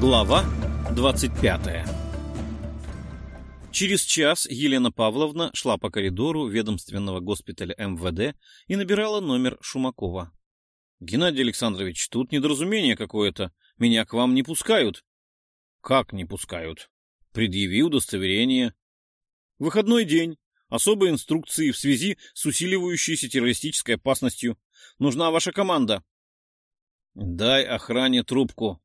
Глава 25 Через час Елена Павловна шла по коридору ведомственного госпиталя МВД и набирала номер Шумакова. — Геннадий Александрович, тут недоразумение какое-то. Меня к вам не пускают. — Как не пускают? — Предъяви удостоверение. — Выходной день. Особые инструкции в связи с усиливающейся террористической опасностью. Нужна ваша команда. — Дай охране трубку.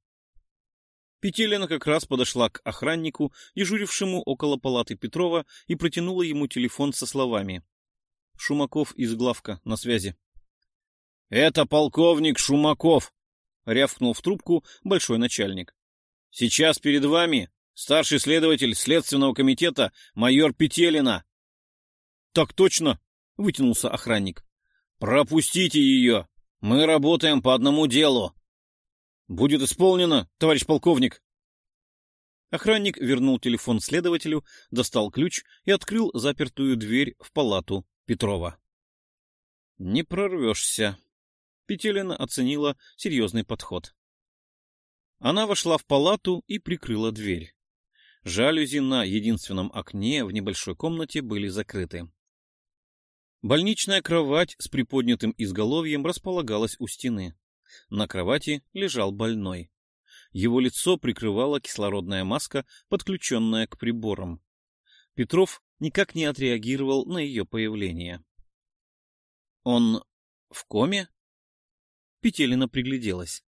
Петелина как раз подошла к охраннику, дежурившему около палаты Петрова, и протянула ему телефон со словами. — Шумаков из главка, на связи. — Это полковник Шумаков! — рявкнул в трубку большой начальник. — Сейчас перед вами старший следователь Следственного комитета майор Петелина. — Так точно! — вытянулся охранник. — Пропустите ее! Мы работаем по одному делу. — Будет исполнено, товарищ полковник. Охранник вернул телефон следователю, достал ключ и открыл запертую дверь в палату Петрова. — Не прорвешься. Петелина оценила серьезный подход. Она вошла в палату и прикрыла дверь. Жалюзи на единственном окне в небольшой комнате были закрыты. Больничная кровать с приподнятым изголовьем располагалась у стены. На кровати лежал больной. Его лицо прикрывала кислородная маска, подключенная к приборам. Петров никак не отреагировал на ее появление. «Он в коме?» Петелина пригляделась.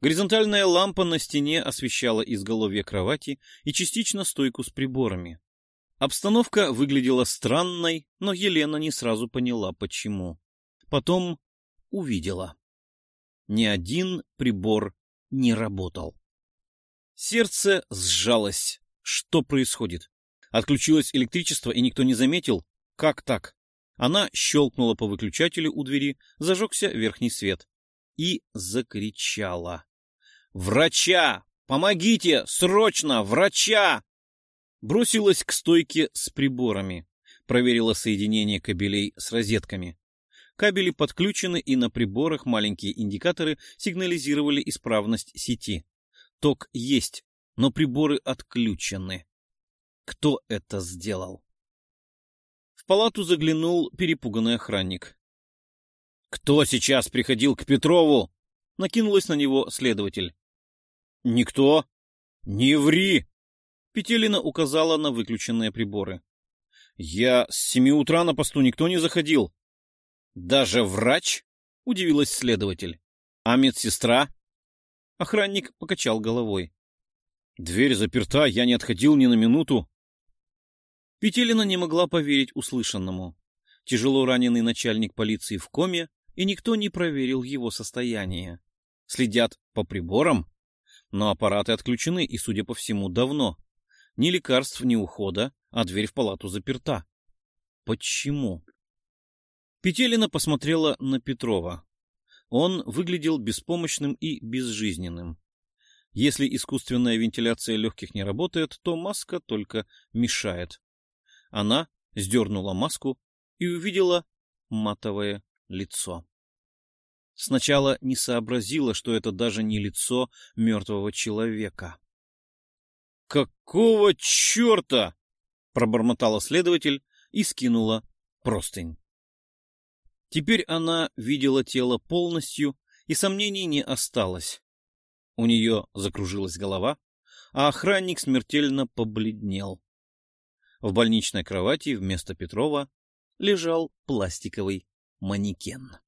Горизонтальная лампа на стене освещала изголовье кровати и частично стойку с приборами. Обстановка выглядела странной, но Елена не сразу поняла, почему. Потом увидела. Ни один прибор не работал. Сердце сжалось. Что происходит? Отключилось электричество, и никто не заметил? Как так? Она щелкнула по выключателю у двери, зажегся верхний свет. И закричала. «Врача! Помогите! Срочно! Врача!» бросилась к стойке с приборами, проверила соединение кабелей с розетками. Кабели подключены, и на приборах маленькие индикаторы сигнализировали исправность сети. Ток есть, но приборы отключены. Кто это сделал? В палату заглянул перепуганный охранник. «Кто сейчас приходил к Петрову?» Накинулась на него следователь. «Никто». «Не ври!» Петелина указала на выключенные приборы. — Я с семи утра на посту никто не заходил. — Даже врач? — удивилась следователь. — А медсестра? Охранник покачал головой. — Дверь заперта, я не отходил ни на минуту. Петелина не могла поверить услышанному. Тяжело раненый начальник полиции в коме, и никто не проверил его состояние. Следят по приборам, но аппараты отключены и, судя по всему, давно. Ни лекарств, ни ухода, а дверь в палату заперта. Почему? Петелина посмотрела на Петрова. Он выглядел беспомощным и безжизненным. Если искусственная вентиляция легких не работает, то маска только мешает. Она сдернула маску и увидела матовое лицо. Сначала не сообразила, что это даже не лицо мертвого человека. «Какого черта?» — пробормотала следователь и скинула простынь. Теперь она видела тело полностью, и сомнений не осталось. У нее закружилась голова, а охранник смертельно побледнел. В больничной кровати вместо Петрова лежал пластиковый манекен.